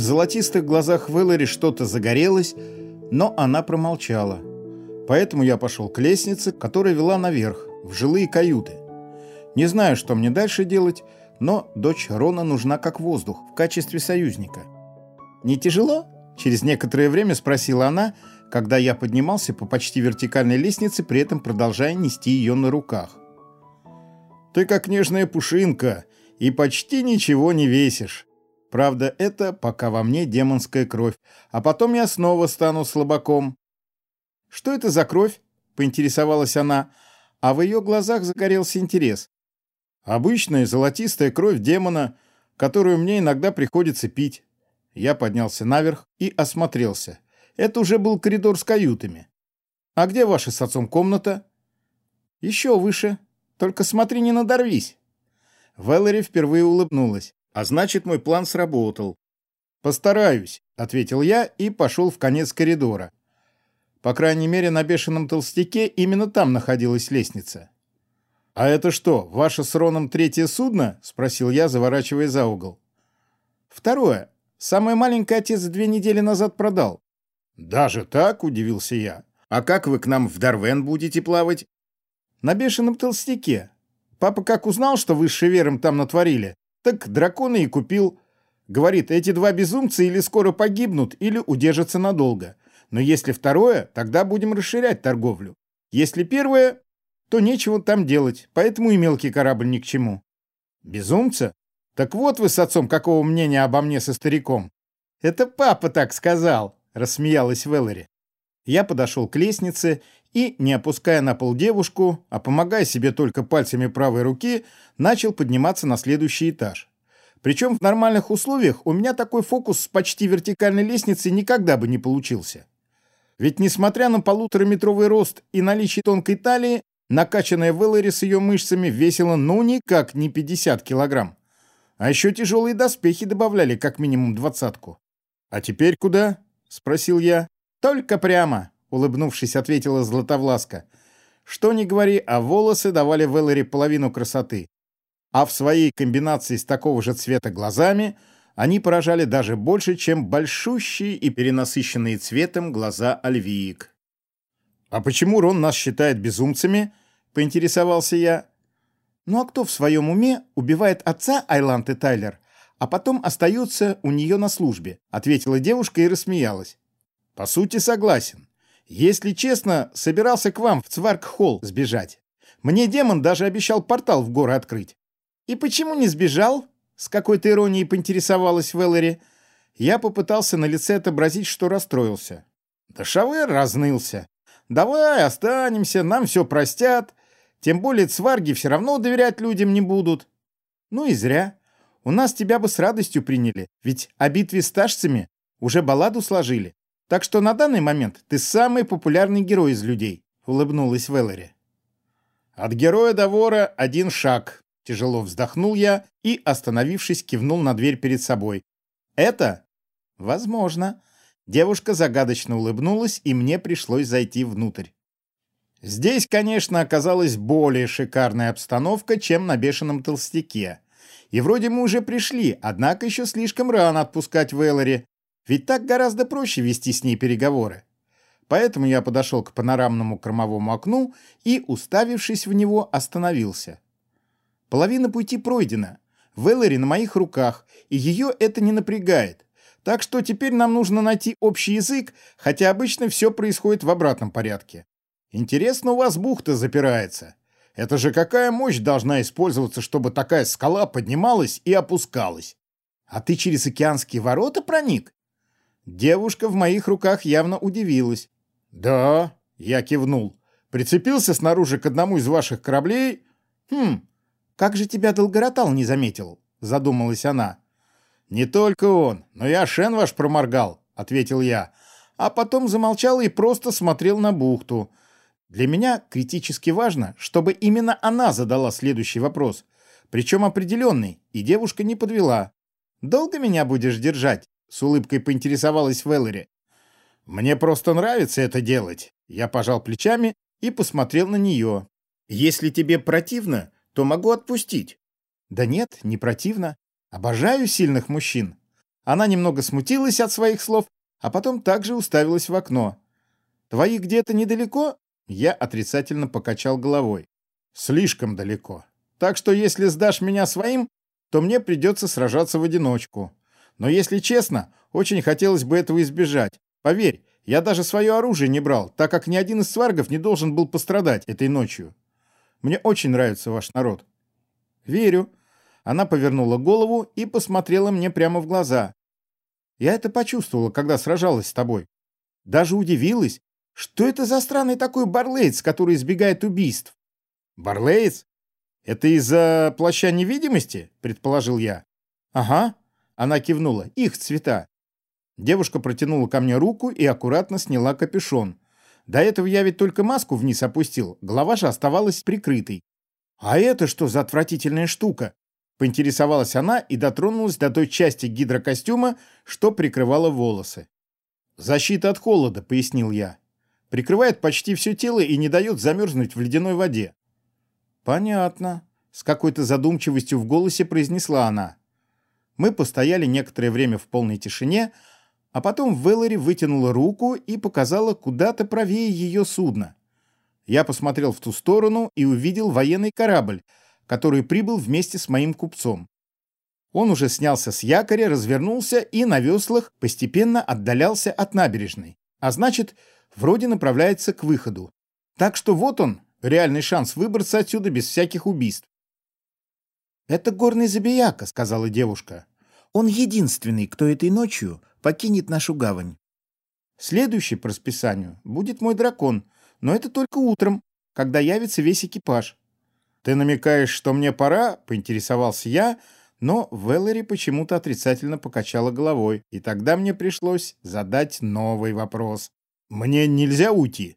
В золотистых глазах Вэллори что-то загорелось, но она промолчала. Поэтому я пошел к лестнице, которая вела наверх, в жилые каюты. Не знаю, что мне дальше делать, но дочь Рона нужна как воздух в качестве союзника. «Не тяжело?» – через некоторое время спросила она, когда я поднимался по почти вертикальной лестнице, при этом продолжая нести ее на руках. «Ты как нежная пушинка и почти ничего не весишь. Правда, это пока во мне демонская кровь, а потом я снова стану слабаком». «Что это за кровь?» – поинтересовалась она, а в ее глазах загорелся интерес. Обычная золотистая кровь демона, которую мне иногда приходится пить. Я поднялся наверх и осмотрелся. Это уже был коридор с каютами. А где ваша с отцом комната? Еще выше. Только смотри, не надорвись. Вэллори впервые улыбнулась. А значит, мой план сработал. «Постараюсь», — ответил я и пошел в конец коридора. По крайней мере, на бешеном толстяке именно там находилась лестница. «А это что, ваше с Роном третье судно?» — спросил я, заворачивая за угол. «Второе. Самое маленькое отец две недели назад продал». «Даже так?» — удивился я. «А как вы к нам в Дарвен будете плавать?» «На бешеном толстяке. Папа как узнал, что вы с Шевером там натворили, так дракона и купил. Говорит, эти два безумца или скоро погибнут, или удержатся надолго. Но если второе, тогда будем расширять торговлю. Если первое, то нечего там делать, поэтому и мелкий корабль ни к чему. Безумца? Так вот вы с отцом какого мнения обо мне со стариком. Это папа так сказал, рассмеялась Веллери. Я подошел к лестнице и, не опуская на пол девушку, а помогая себе только пальцами правой руки, начал подниматься на следующий этаж. Причем в нормальных условиях у меня такой фокус с почти вертикальной лестницы никогда бы не получился. Ведь несмотря на полутораметровый рост и наличие тонкой талии, Накачанная Веллери с ее мышцами весила ну никак не 50 килограмм. А еще тяжелые доспехи добавляли как минимум двадцатку. «А теперь куда?» — спросил я. «Только прямо», — улыбнувшись, ответила Златовласка. Что ни говори, а волосы давали Веллери половину красоты. А в своей комбинации с такого же цвета глазами они поражали даже больше, чем большущие и перенасыщенные цветом глаза альвиек. «А почему Рон нас считает безумцами?» — поинтересовался я. «Ну а кто в своем уме убивает отца Айланты Тайлер, а потом остается у нее на службе?» — ответила девушка и рассмеялась. «По сути, согласен. Если честно, собирался к вам в Цварк-холл сбежать. Мне демон даже обещал портал в горы открыть». «И почему не сбежал?» — с какой-то иронией поинтересовалась Веллери. Я попытался на лице отобразить, что расстроился. Да Шавер разнылся. «Давай останемся, нам все простят. Тем более цварги все равно доверять людям не будут. Ну и зря. У нас тебя бы с радостью приняли, ведь о битве с ташцами уже балладу сложили. Так что на данный момент ты самый популярный герой из людей», — улыбнулась Веллери. «От героя до вора один шаг», — тяжело вздохнул я и, остановившись, кивнул на дверь перед собой. «Это?» «Возможно». Девушка загадочно улыбнулась, и мне пришлось зайти внутрь. Здесь, конечно, оказалась более шикарная обстановка, чем на бешеном толстяке. И вроде мы уже пришли, однако еще слишком рано отпускать Вэллори, ведь так гораздо проще вести с ней переговоры. Поэтому я подошел к панорамному кормовому окну и, уставившись в него, остановился. Половина пути пройдена. Вэллори на моих руках, и ее это не напрягает. Так что теперь нам нужно найти общий язык, хотя обычно все происходит в обратном порядке. Интересно, у вас бухта запирается. Это же какая мощь должна использоваться, чтобы такая скала поднималась и опускалась? А ты через океанские ворота проник? Девушка в моих руках явно удивилась. Да, я кивнул. Прицепился снаружи к одному из ваших кораблей. Хм, как же тебя Долгоротал не заметил? Задумалась она. Не только он, но и Ашен ваш проморгал, ответил я. А потом замолчал и просто смотрел на бухту. Для меня критически важно, чтобы именно она задала следующий вопрос, причем определенный, и девушка не подвела. «Долго меня будешь держать?» — с улыбкой поинтересовалась Веллери. «Мне просто нравится это делать». Я пожал плечами и посмотрел на нее. «Если тебе противно, то могу отпустить». «Да нет, не противно. Обожаю сильных мужчин. Она немного смутилась от своих слов, а потом также уставилась в окно. «Твои где-то недалеко?» Я отрицательно покачал головой. «Слишком далеко. Так что если сдашь меня своим, то мне придется сражаться в одиночку. Но если честно, очень хотелось бы этого избежать. Поверь, я даже свое оружие не брал, так как ни один из сваргов не должен был пострадать этой ночью. Мне очень нравится ваш народ». «Верю». Она повернула голову и посмотрела мне прямо в глаза. «Я это почувствовала, когда сражалась с тобой. Даже удивилась, что это за странный такой Барлейц, который избегает убийств? Барлейц? Это из-за плаща невидимости? Предположил я. Ага. Она кивнула. Их цвета. Девушка протянула ко мне руку и аккуратно сняла капюшон. До этого я ведь только маску вниз опустил, голова же оставалась прикрытой. «А это что за отвратительная штука?» Поинтересовалась она и дотронулась до той части гидрокостюма, что прикрывала волосы. «Защита от холода», — пояснил я прикрывает почти все тело и не дает замерзнуть в ледяной воде. «Понятно», — с какой-то задумчивостью в голосе произнесла она. Мы постояли некоторое время в полной тишине, а потом Веллори вытянула руку и показала куда-то правее ее судно. Я посмотрел в ту сторону и увидел военный корабль, который прибыл вместе с моим купцом. Он уже снялся с якоря, развернулся и на веслах постепенно отдалялся от набережной. А значит, вроде направляется к выходу. Так что вот он, реальный шанс выбраться отсюда без всяких убийств. «Это горный забияка», — сказала девушка. «Он единственный, кто этой ночью покинет нашу гавань». «Следующий по расписанию будет мой дракон, но это только утром, когда явится весь экипаж». «Ты намекаешь, что мне пора?» — поинтересовался я, но Веллери почему-то отрицательно покачала головой, и тогда мне пришлось задать новый вопрос. «Мне нельзя уйти?»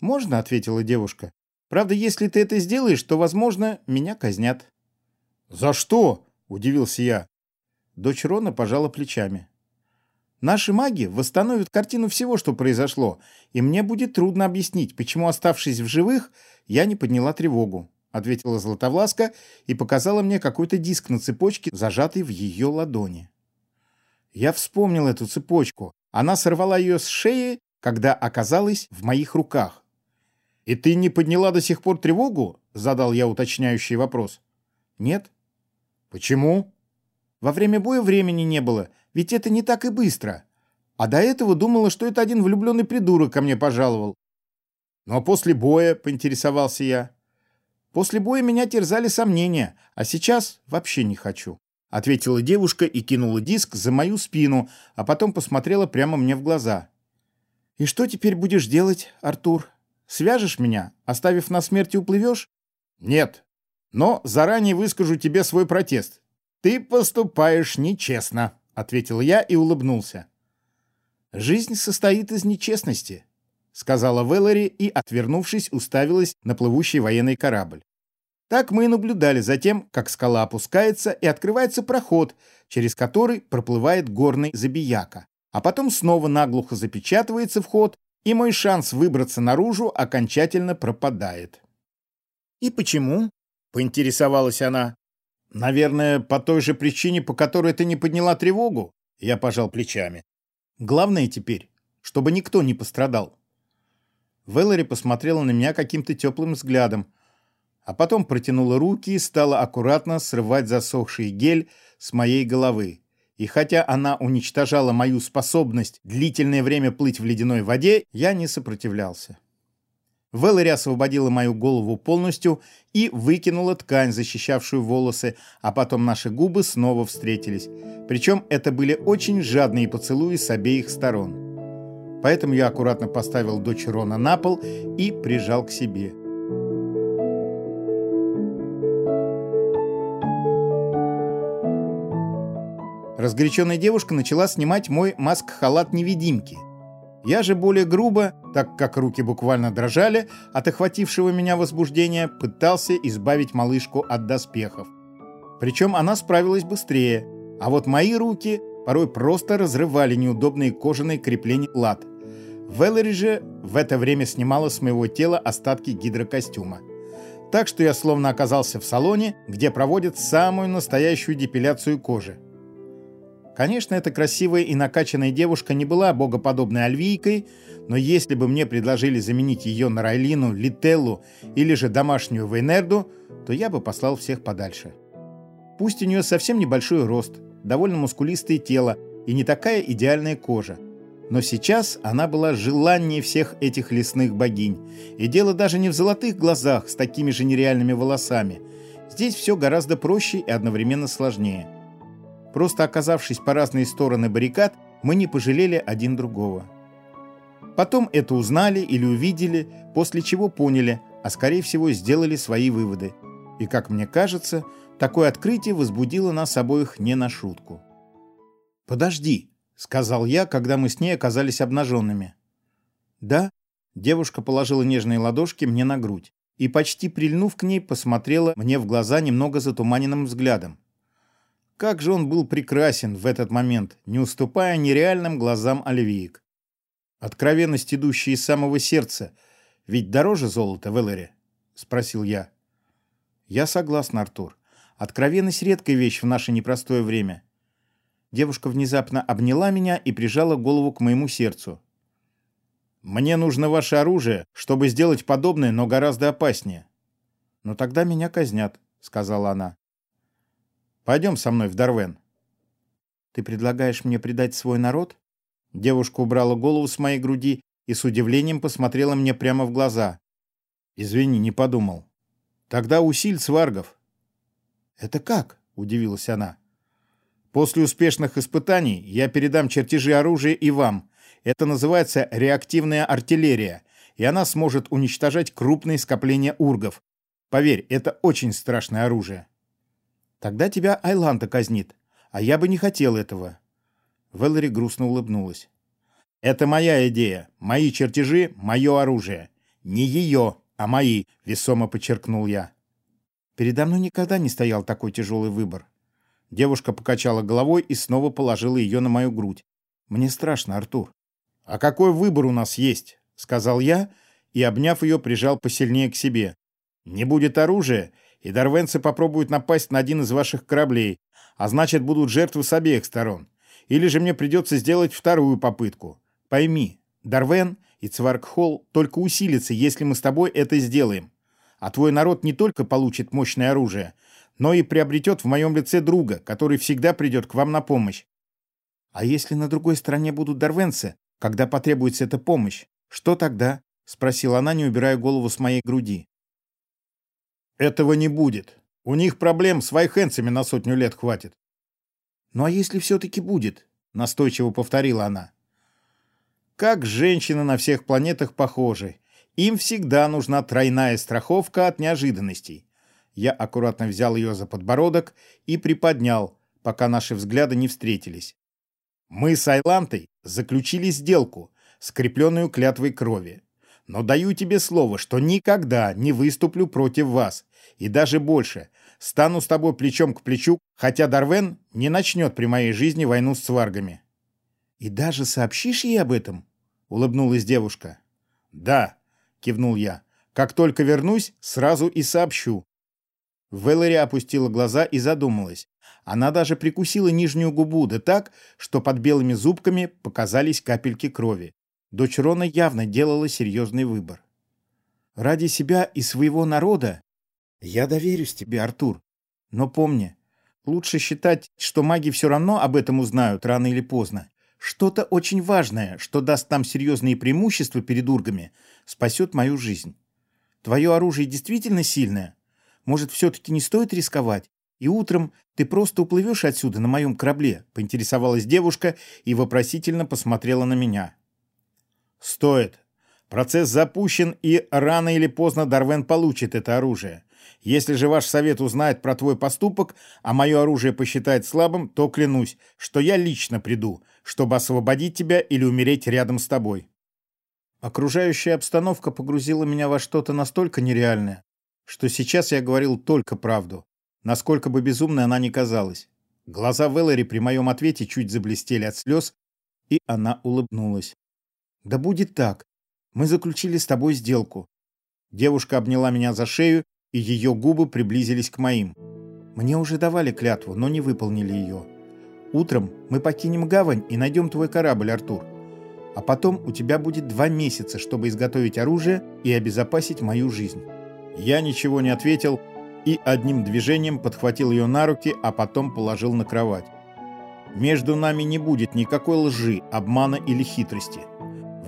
«Можно», — ответила девушка. «Правда, если ты это сделаешь, то, возможно, меня казнят». «За что?» — удивился я. Дочь Рона пожала плечами. «Наши маги восстановят картину всего, что произошло, и мне будет трудно объяснить, почему, оставшись в живых, я не подняла тревогу», — ответила Златовласка и показала мне какой-то диск на цепочке, зажатый в ее ладони. Я вспомнил эту цепочку. Она сорвала ее с шеи когда оказалась в моих руках. «И ты не подняла до сих пор тревогу?» — задал я уточняющий вопрос. «Нет». «Почему?» «Во время боя времени не было, ведь это не так и быстро. А до этого думала, что это один влюбленный придурок ко мне пожаловал». «Ну а после боя?» — поинтересовался я. «После боя меня терзали сомнения, а сейчас вообще не хочу», — ответила девушка и кинула диск за мою спину, а потом посмотрела прямо мне в глаза. «И что теперь будешь делать, Артур? Свяжешь меня, оставив на смерти уплывешь?» «Нет. Но заранее выскажу тебе свой протест. Ты поступаешь нечестно», — ответил я и улыбнулся. «Жизнь состоит из нечестности», — сказала Веллори и, отвернувшись, уставилась на плывущий военный корабль. Так мы и наблюдали за тем, как скала опускается и открывается проход, через который проплывает горный забияка а потом снова наглухо запечатывается вход, и мой шанс выбраться наружу окончательно пропадает. «И почему?» — поинтересовалась она. «Наверное, по той же причине, по которой ты не подняла тревогу?» Я пожал плечами. «Главное теперь, чтобы никто не пострадал». Веллори посмотрела на меня каким-то теплым взглядом, а потом протянула руки и стала аккуратно срывать засохший гель с моей головы. И хотя она уничтожала мою способность длительное время плыть в ледяной воде, я не сопротивлялся. Веллари освободила мою голову полностью и выкинула ткань, защищавшую волосы, а потом наши губы снова встретились. Причем это были очень жадные поцелуи с обеих сторон. Поэтому я аккуратно поставил дочь Рона на пол и прижал к себе. Разгоряченная девушка начала снимать мой маск-халат невидимки. Я же более грубо, так как руки буквально дрожали от охватившего меня возбуждения, пытался избавить малышку от доспехов. Причем она справилась быстрее, а вот мои руки порой просто разрывали неудобные кожаные крепления лад. Веллери же в это время снимала с моего тела остатки гидрокостюма. Так что я словно оказался в салоне, где проводят самую настоящую депиляцию кожи. Конечно, эта красивая и накачанная девушка не была богоподобной альвийкой, но если бы мне предложили заменить ее на Райлину, Лителлу или же домашнюю Вейнерду, то я бы послал всех подальше. Пусть у нее совсем небольшой рост, довольно мускулистое тело и не такая идеальная кожа. Но сейчас она была желаннее всех этих лесных богинь. И дело даже не в золотых глазах с такими же нереальными волосами. Здесь все гораздо проще и одновременно сложнее. Просто оказавшись по разные стороны баррикад, мы не пожалели один другого. Потом это узнали или увидели, после чего поняли, а скорее всего сделали свои выводы. И, как мне кажется, такое открытие возбудило нас обоих не на шутку. «Подожди», — сказал я, когда мы с ней оказались обнаженными. «Да?» — девушка положила нежные ладошки мне на грудь и, почти прильнув к ней, посмотрела мне в глаза немного затуманенным взглядом. Как же он был прекрасен в этот момент, не уступая нереальным глазам Оливиек. Откровенность, идущая из самого сердца, ведь дороже золота, Веллери? — спросил я. Я согласна, Артур. Откровенность — редкая вещь в наше непростое время. Девушка внезапно обняла меня и прижала голову к моему сердцу. «Мне нужно ваше оружие, чтобы сделать подобное, но гораздо опаснее». «Но тогда меня казнят», — сказала она. Пойдем со мной в Дарвен». «Ты предлагаешь мне предать свой народ?» Девушка убрала голову с моей груди и с удивлением посмотрела мне прямо в глаза. «Извини, не подумал. Тогда усиль сваргов». «Это как?» — удивилась она. «После успешных испытаний я передам чертежи оружия и вам. Это называется реактивная артиллерия, и она сможет уничтожать крупные скопления ургов. Поверь, это очень страшное оружие». Тогда тебя Айланта казнит, а я бы не хотел этого». Веллери грустно улыбнулась. «Это моя идея. Мои чертежи — мое оружие. Не ее, а мои», — весомо подчеркнул я. Передо мной никогда не стоял такой тяжелый выбор. Девушка покачала головой и снова положила ее на мою грудь. «Мне страшно, Артур». «А какой выбор у нас есть?» — сказал я и, обняв ее, прижал посильнее к себе. «Не будет оружия, и дарвенцы попробуют напасть на один из ваших кораблей, а значит, будут жертвы с обеих сторон. Или же мне придется сделать вторую попытку. Пойми, Дарвен и Цваркхолл только усилятся, если мы с тобой это сделаем. А твой народ не только получит мощное оружие, но и приобретет в моем лице друга, который всегда придет к вам на помощь. А если на другой стороне будут дарвенцы, когда потребуется эта помощь, что тогда? — спросила она, не убирая голову с моей груди. Этого не будет. У них проблем с вайхенцами на сотню лет хватит. Ну а если все-таки будет? Настойчиво повторила она. Как женщины на всех планетах похожи. Им всегда нужна тройная страховка от неожиданностей. Я аккуратно взял ее за подбородок и приподнял, пока наши взгляды не встретились. Мы с Айлантой заключили сделку, скрепленную клятвой крови. Но даю тебе слово, что никогда не выступлю против вас, и даже больше. Стану с тобой плечом к плечу, хотя Дарвен не начнет при моей жизни войну с сваргами». «И даже сообщишь ей об этом?» — улыбнулась девушка. «Да», — кивнул я. «Как только вернусь, сразу и сообщу». Веллери опустила глаза и задумалась. Она даже прикусила нижнюю губу, да так, что под белыми зубками показались капельки крови. Дочь Рона явно делала серьезный выбор. «Ради себя и своего народа я доверюсь тебе, Артур. Но помни, лучше считать, что маги все равно об этом узнают рано или поздно. Что-то очень важное, что даст нам серьезные преимущества перед ургами, спасет мою жизнь. Твое оружие действительно сильное. Может, все-таки не стоит рисковать? И утром ты просто уплывешь отсюда на моем корабле?» — поинтересовалась девушка и вопросительно посмотрела на меня. «Стоит. Процесс запущен, и рано или поздно Дарвен получит это оружие. Если же ваш совет узнает про твой поступок, а мое оружие посчитает слабым, то клянусь, что я лично приду, чтобы освободить тебя или умереть рядом с тобой. Окружающая обстановка погрузила меня во что-то настолько нереальное, что сейчас я говорил только правду, насколько бы безумной она ни казалась. Глаза Веллери при моем ответе чуть заблестели от слез, и она улыбнулась. «Да будет так. Мы заключили с тобой сделку». Девушка обняла меня за шею и ее губы приблизились к моим. Мне уже давали клятву, но не выполнили ее. Утром мы покинем гавань и найдем твой корабль, Артур. А потом у тебя будет два месяца, чтобы изготовить оружие и обезопасить мою жизнь». Я ничего не ответил и одним движением подхватил ее на руки, а потом положил на кровать. Между нами не будет никакой лжи, обмана или хитрости.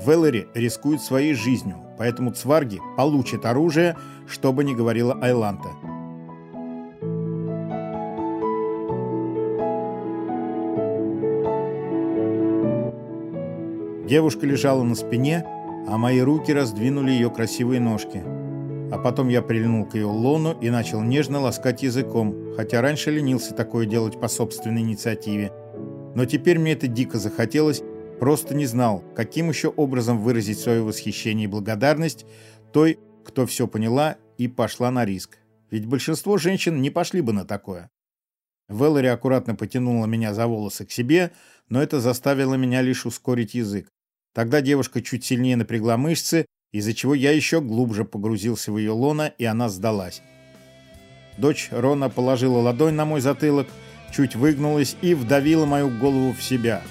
Веллери рискует своей жизнью, поэтому цварги получат оружие, что бы ни говорила Айланта. Девушка лежала на спине, а мои руки раздвинули ее красивые ножки. А потом я прильнул к ее лону и начал нежно ласкать языком, хотя раньше ленился такое делать по собственной инициативе. Но теперь мне это дико захотелось, просто не знал, каким еще образом выразить свое восхищение и благодарность той, кто все поняла и пошла на риск. Ведь большинство женщин не пошли бы на такое. Веллари аккуратно потянула меня за волосы к себе, но это заставило меня лишь ускорить язык. Тогда девушка чуть сильнее напрягла мышцы, из-за чего я еще глубже погрузился в ее лона, и она сдалась. Дочь Рона положила ладонь на мой затылок, чуть выгнулась и вдавила мою голову в себя.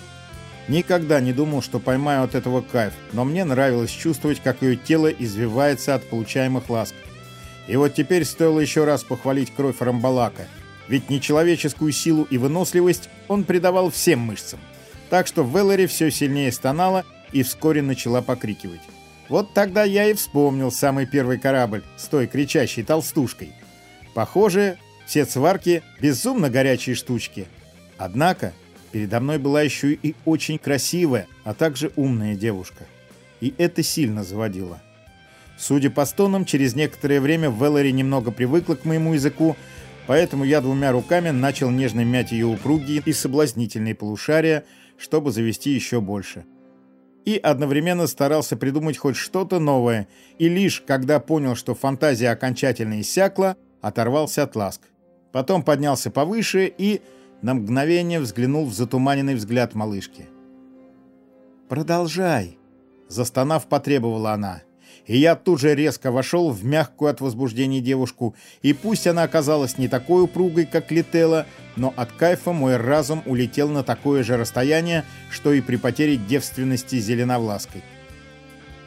Никогда не думал, что поймаю от этого кайф, но мне нравилось чувствовать, как ее тело извивается от получаемых ласк. И вот теперь стоило еще раз похвалить кровь Рамбалака, ведь нечеловеческую силу и выносливость он придавал всем мышцам. Так что Веллери все сильнее стонала и вскоре начала покрикивать. Вот тогда я и вспомнил самый первый корабль с той кричащей толстушкой. Похоже, все сварки — безумно горячие штучки. Однако передо мной была еще и очень красивая, а также умная девушка. И это сильно заводило. Судя по стонам, через некоторое время Веллари немного привыкла к моему языку, поэтому я двумя руками начал нежно мять ее упругие и соблазнительные полушария, чтобы завести еще больше и одновременно старался придумать хоть что-то новое, и лишь когда понял, что фантазия окончательно иссякла, оторвался от ласк. Потом поднялся повыше и на мгновение взглянул в затуманенный взгляд малышки. «Продолжай!» – застонав, потребовала она и я тут же резко вошел в мягкую от возбуждения девушку, и пусть она оказалась не такой упругой, как Летела, но от кайфа мой разум улетел на такое же расстояние, что и при потере девственности зеленовлаской.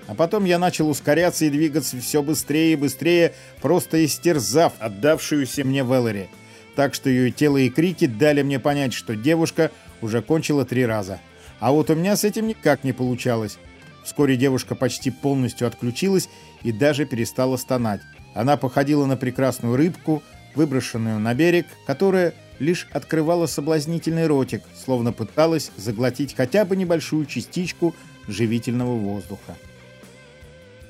А потом я начал ускоряться и двигаться все быстрее и быстрее, просто истерзав отдавшуюся мне Веллери. Так что ее тело и крики дали мне понять, что девушка уже кончила три раза. А вот у меня с этим никак не получалось. Вскоре девушка почти полностью отключилась и даже перестала стонать. Она походила на прекрасную рыбку, выброшенную на берег, которая лишь открывала соблазнительный ротик, словно пыталась заглотить хотя бы небольшую частичку живительного воздуха.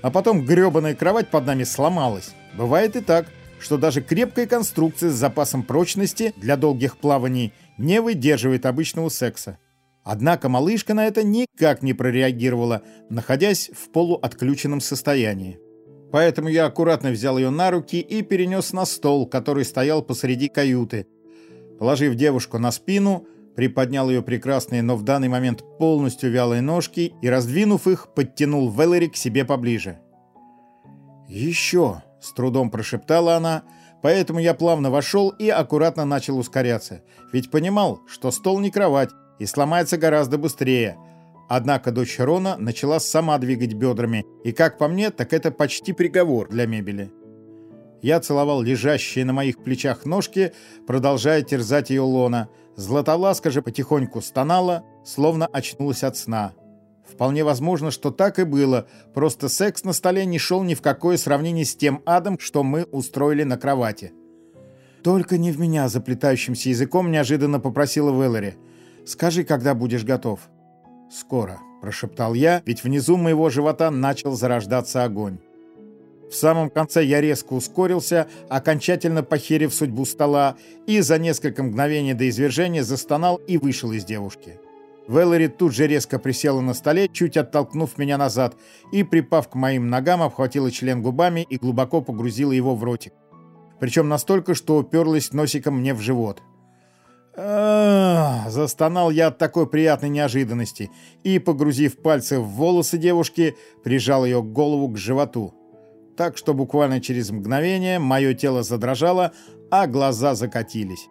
А потом гребаная кровать под нами сломалась. Бывает и так, что даже крепкая конструкция с запасом прочности для долгих плаваний не выдерживает обычного секса. Однако малышка на это никак не прореагировала, находясь в полуотключенном состоянии. Поэтому я аккуратно взял ее на руки и перенес на стол, который стоял посреди каюты. Положив девушку на спину, приподнял ее прекрасные, но в данный момент полностью вялые ножки и, раздвинув их, подтянул Веллери к себе поближе. «Еще!» — с трудом прошептала она, поэтому я плавно вошел и аккуратно начал ускоряться, ведь понимал, что стол не кровать, и сломается гораздо быстрее. Однако дочь Рона начала сама двигать бедрами, и, как по мне, так это почти приговор для мебели. Я целовал лежащие на моих плечах ножки, продолжая терзать ее лона. Златовласка же потихоньку стонала, словно очнулась от сна. Вполне возможно, что так и было, просто секс на столе не шел ни в какое сравнение с тем адом, что мы устроили на кровати. «Только не в меня», — заплетающимся языком неожиданно попросила Веллери. Скажи, когда будешь готов». «Скоро», — прошептал я, ведь внизу моего живота начал зарождаться огонь. В самом конце я резко ускорился, окончательно похерив судьбу стола, и за несколько мгновений до извержения застонал и вышел из девушки. Веллори тут же резко присела на столе, чуть оттолкнув меня назад, и, припав к моим ногам, обхватила член губами и глубоко погрузила его в ротик. Причем настолько, что уперлась носиком мне в живот. Застонал я от такой приятной неожиданности и, погрузив пальцы в волосы девушки, прижал ее голову к животу. Так что буквально через мгновение мое тело задрожало, а глаза закатились.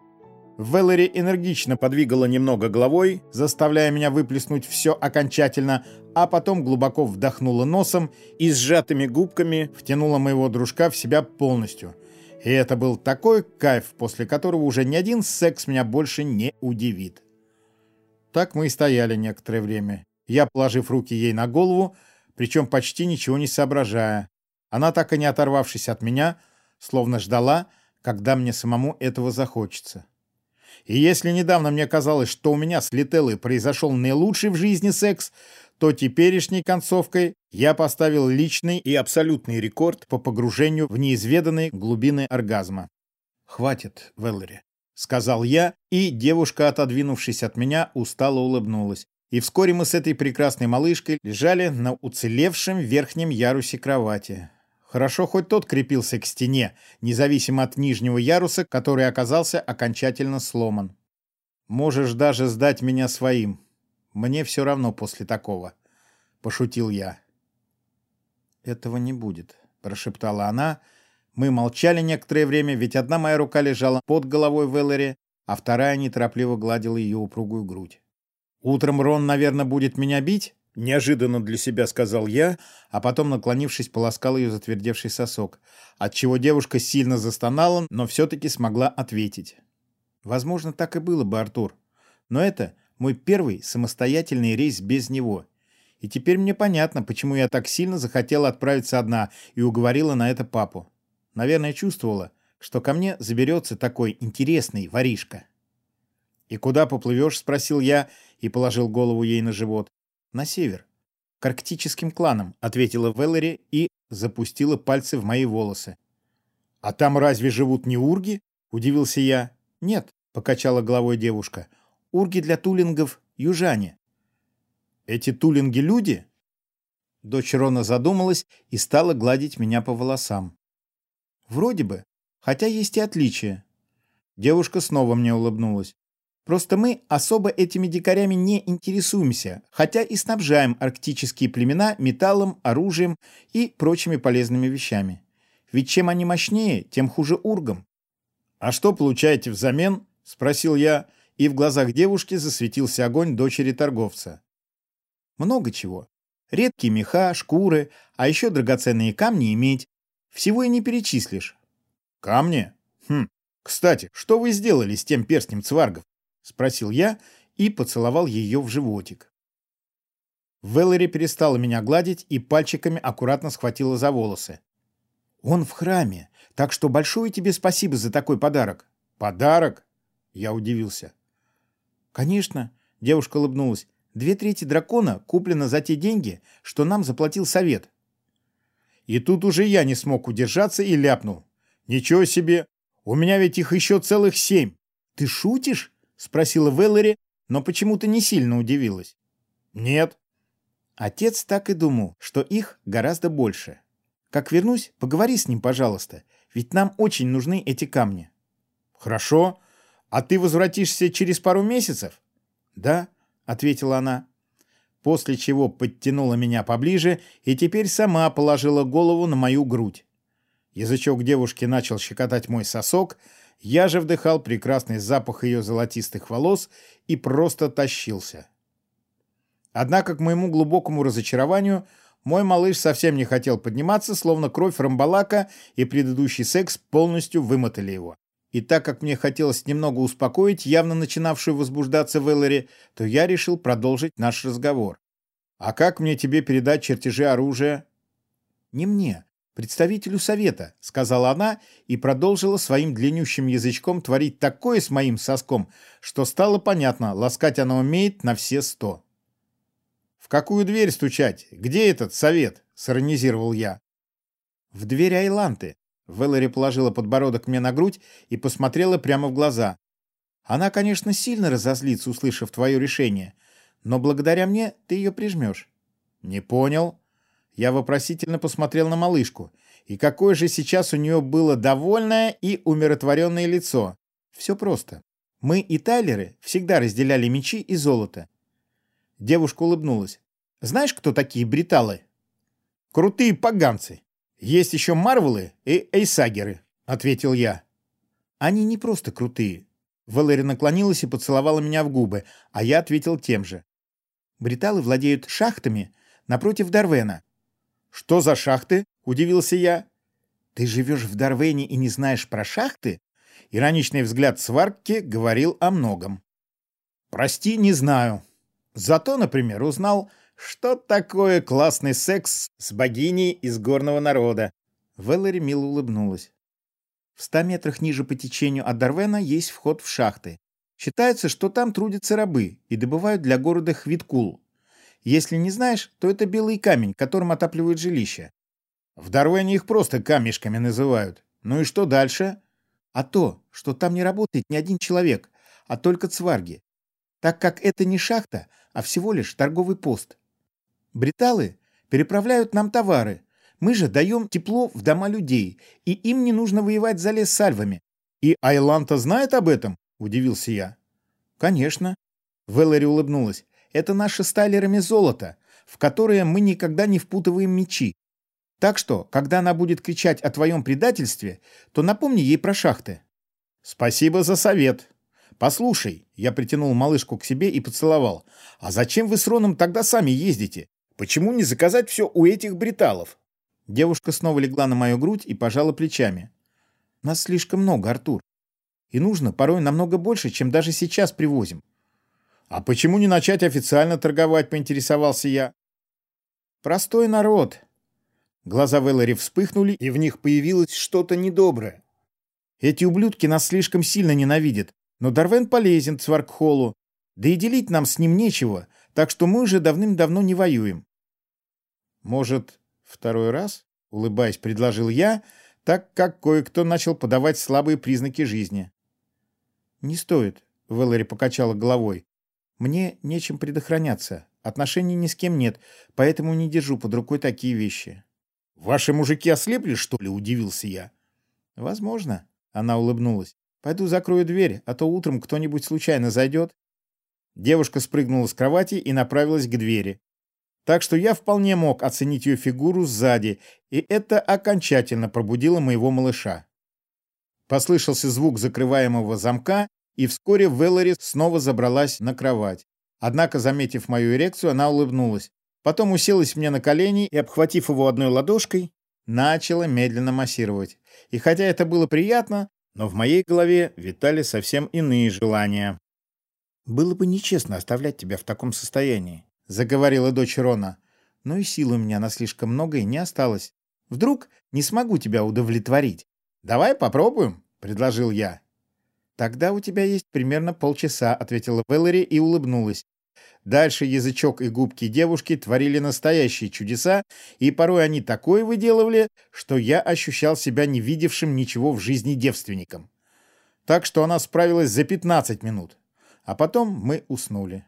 Веллери энергично подвигала немного головой, заставляя меня выплеснуть все окончательно, а потом глубоко вдохнула носом и сжатыми губками втянула моего дружка в себя полностью. И это был такой кайф, после которого уже ни один секс меня больше не удивит. Так мы и стояли некоторое время. Я, положив руки ей на голову, причем почти ничего не соображая. Она, так и не оторвавшись от меня, словно ждала, когда мне самому этого захочется. И если недавно мне казалось, что у меня с Лителлой произошел наилучший в жизни секс, то теперешней концовкой я поставил личный и абсолютный рекорд по погружению в неизведанные глубины оргазма. «Хватит, Веллери», — сказал я, и девушка, отодвинувшись от меня, устало улыбнулась. И вскоре мы с этой прекрасной малышкой лежали на уцелевшем верхнем ярусе кровати. Хорошо, хоть тот крепился к стене, независимо от нижнего яруса, который оказался окончательно сломан. «Можешь даже сдать меня своим. Мне все равно после такого», — пошутил я. «Этого не будет», — прошептала она. Мы молчали некоторое время, ведь одна моя рука лежала под головой Веллери, а вторая неторопливо гладила ее упругую грудь. «Утром Рон, наверное, будет меня бить?» Неожиданно для себя сказал я, а потом, наклонившись, полоскал ее затвердевший сосок, отчего девушка сильно застонала, но все-таки смогла ответить. Возможно, так и было бы, Артур. Но это мой первый самостоятельный рейс без него. И теперь мне понятно, почему я так сильно захотела отправиться одна и уговорила на это папу. Наверное, чувствовала, что ко мне заберется такой интересный воришка. «И куда поплывешь?» — спросил я и положил голову ей на живот на север. К арктическим кланам, ответила Веллери и запустила пальцы в мои волосы. А там разве живут не урги? Удивился я. Нет, покачала головой девушка. Урги для тулингов южане. Эти тулинги люди? Дочь Рона задумалась и стала гладить меня по волосам. Вроде бы, хотя есть и отличия. Девушка снова мне улыбнулась. Просто мы особо этими дикарями не интересуемся, хотя и снабжаем арктические племена металлом, оружием и прочими полезными вещами. Ведь чем они мощнее, тем хуже ургам. «А что получаете взамен?» – спросил я, и в глазах девушки засветился огонь дочери торговца. «Много чего. Редкие меха, шкуры, а еще драгоценные камни иметь. Всего и не перечислишь». «Камни? Хм. Кстати, что вы сделали с тем перстнем цваргов?» — спросил я и поцеловал ее в животик. Веллери перестала меня гладить и пальчиками аккуратно схватила за волосы. «Он в храме, так что большое тебе спасибо за такой подарок». «Подарок?» — я удивился. «Конечно», — девушка улыбнулась. «Две трети дракона куплено за те деньги, что нам заплатил совет». И тут уже я не смог удержаться и ляпнул. «Ничего себе! У меня ведь их еще целых семь!» «Ты шутишь?» Спросила Веллери, но почему-то не сильно удивилась. Нет. Отец так и думал, что их гораздо больше. Как вернусь, поговори с ним, пожалуйста, ведь нам очень нужны эти камни. Хорошо. А ты возвратишься через пару месяцев? Да, ответила она. После чего подтянула меня поближе и теперь сама положила голову на мою грудь. Язычок девушки начал щекотать мой сосок, я же вдыхал прекрасный запах ее золотистых волос и просто тащился. Однако, к моему глубокому разочарованию, мой малыш совсем не хотел подниматься, словно кровь рамбалака и предыдущий секс полностью вымотали его. И так как мне хотелось немного успокоить явно начинавшую возбуждаться Веллери, то я решил продолжить наш разговор. «А как мне тебе передать чертежи оружия?» «Не мне представителю совета», — сказала она и продолжила своим длиннющим язычком творить такое с моим соском, что стало понятно, ласкать она умеет на все сто. «В какую дверь стучать? Где этот совет?» — сиронизировал я. «В дверь Айланты». Веллари положила подбородок мне на грудь и посмотрела прямо в глаза. «Она, конечно, сильно разозлится, услышав твое решение, но благодаря мне ты ее прижмешь». «Не понял», я вопросительно посмотрел на малышку. И какое же сейчас у нее было довольное и умиротворенное лицо. Все просто. Мы и Тайлеры всегда разделяли мечи и золото. Девушка улыбнулась. Знаешь, кто такие бриталы? Крутые поганцы. Есть еще Марвелы и Эйсагеры, ответил я. Они не просто крутые. Валери наклонилась и поцеловала меня в губы, а я ответил тем же. Бриталы владеют шахтами напротив Дарвена. «Что за шахты?» — удивился я. «Ты живешь в Дарвене и не знаешь про шахты?» Ироничный взгляд сварки говорил о многом. «Прости, не знаю. Зато, например, узнал, что такое классный секс с богиней из горного народа». Веллери мило улыбнулась. В ста метрах ниже по течению от Дарвена есть вход в шахты. Считается, что там трудятся рабы и добывают для города Хвиткул. Если не знаешь, то это белый камень, которым отапливают жилища. В Дарвене их просто камешками называют. Ну и что дальше? А то, что там не работает ни один человек, а только цварги. Так как это не шахта, а всего лишь торговый пост. Бриталы переправляют нам товары. Мы же даем тепло в дома людей, и им не нужно воевать за лес с альвами. И Айланта знает об этом? Удивился я. Конечно. Веллари улыбнулась. Это наше с золото, в которое мы никогда не впутываем мечи. Так что, когда она будет кричать о твоем предательстве, то напомни ей про шахты. Спасибо за совет. Послушай, я притянул малышку к себе и поцеловал. А зачем вы с Роном тогда сами ездите? Почему не заказать все у этих бриталов? Девушка снова легла на мою грудь и пожала плечами. Нас слишком много, Артур. И нужно порой намного больше, чем даже сейчас привозим. А почему не начать официально торговать, поинтересовался я. Простой народ, Глаза Веллари вспыхнули, и в них появилось что-то недоброе. Эти ублюдки нас слишком сильно ненавидят, но Дарвен полезен Цваркхолу, да и делить нам с ним нечего, так что мы уже давным-давно не воюем. Может, второй раз? Улыбаясь, предложил я, так как кое-кто начал подавать слабые признаки жизни. «Не стоит», — Веллари покачала головой. «Мне нечем предохраняться. Отношений ни с кем нет, поэтому не держу под рукой такие вещи». «Ваши мужики ослепли, что ли?» — удивился я. «Возможно», — она улыбнулась. «Пойду закрою дверь, а то утром кто-нибудь случайно зайдет». Девушка спрыгнула с кровати и направилась к двери. Так что я вполне мог оценить ее фигуру сзади, и это окончательно пробудило моего малыша. Послышался звук закрываемого замка, и вскоре Веллори снова забралась на кровать. Однако, заметив мою эрекцию, она улыбнулась. Потом уселась мне на колени и, обхватив его одной ладошкой, начала медленно массировать. И хотя это было приятно, но в моей голове витали совсем иные желания. «Было бы нечестно оставлять тебя в таком состоянии», — заговорила дочь Рона. «Но и сил у меня на слишком многое не осталось. Вдруг не смогу тебя удовлетворить?» «Давай попробуем», — предложил я. «Тогда у тебя есть примерно полчаса», — ответила Беллари и улыбнулась. Дальше язычок и губки девушки творили настоящие чудеса, и порой они такое выделывали, что я ощущал себя не видевшим ничего в жизни девственником. Так что она справилась за 15 минут. А потом мы уснули.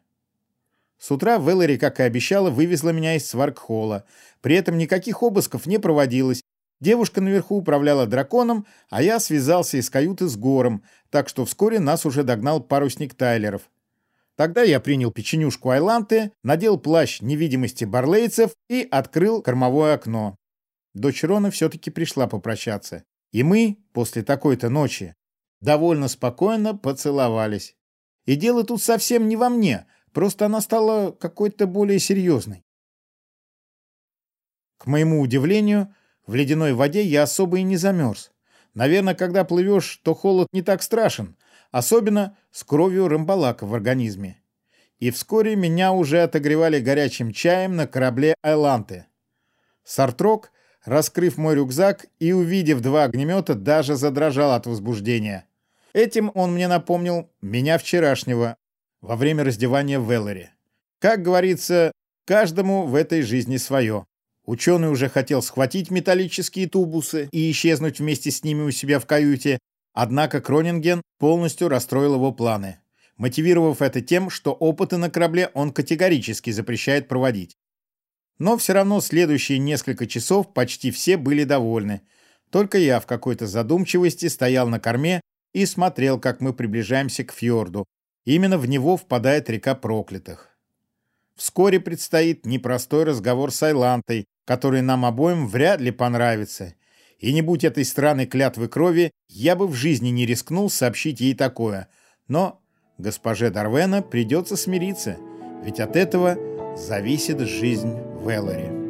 С утра Веллери, как и обещала, вывезла меня из сваркхола. При этом никаких обысков не проводилось. Девушка наверху управляла драконом, а я связался из каюты с Гором, так что вскоре нас уже догнал парусник Тайлеров. Тогда я принял печенюшку Айланты, надел плащ невидимости барлейцев и открыл кормовое окно. Дочь Рона все-таки пришла попрощаться. И мы, после такой-то ночи, довольно спокойно поцеловались. И дело тут совсем не во мне, просто она стала какой-то более серьезной. К моему удивлению, в ледяной воде я особо и не замерз. Наверное, когда плывешь, то холод не так страшен, особенно с кровью рымбалака в организме. И вскоре меня уже отогревали горячим чаем на корабле «Айланты». Сартрок, раскрыв мой рюкзак и увидев два огнемета, даже задрожал от возбуждения. Этим он мне напомнил меня вчерашнего, во время раздевания в Веллере. Как говорится, каждому в этой жизни свое. Ученый уже хотел схватить металлические тубусы и исчезнуть вместе с ними у себя в каюте, Однако Кронинген полностью расстроил его планы, мотивировав это тем, что опыты на корабле он категорически запрещает проводить. Но все равно следующие несколько часов почти все были довольны. Только я в какой-то задумчивости стоял на корме и смотрел, как мы приближаемся к фьорду. Именно в него впадает река проклятых. Вскоре предстоит непростой разговор с Айлантой, который нам обоим вряд ли понравится, и не будь этой странной клятвы крови, я бы в жизни не рискнул сообщить ей такое. Но госпоже Дарвена придется смириться, ведь от этого зависит жизнь Веллари.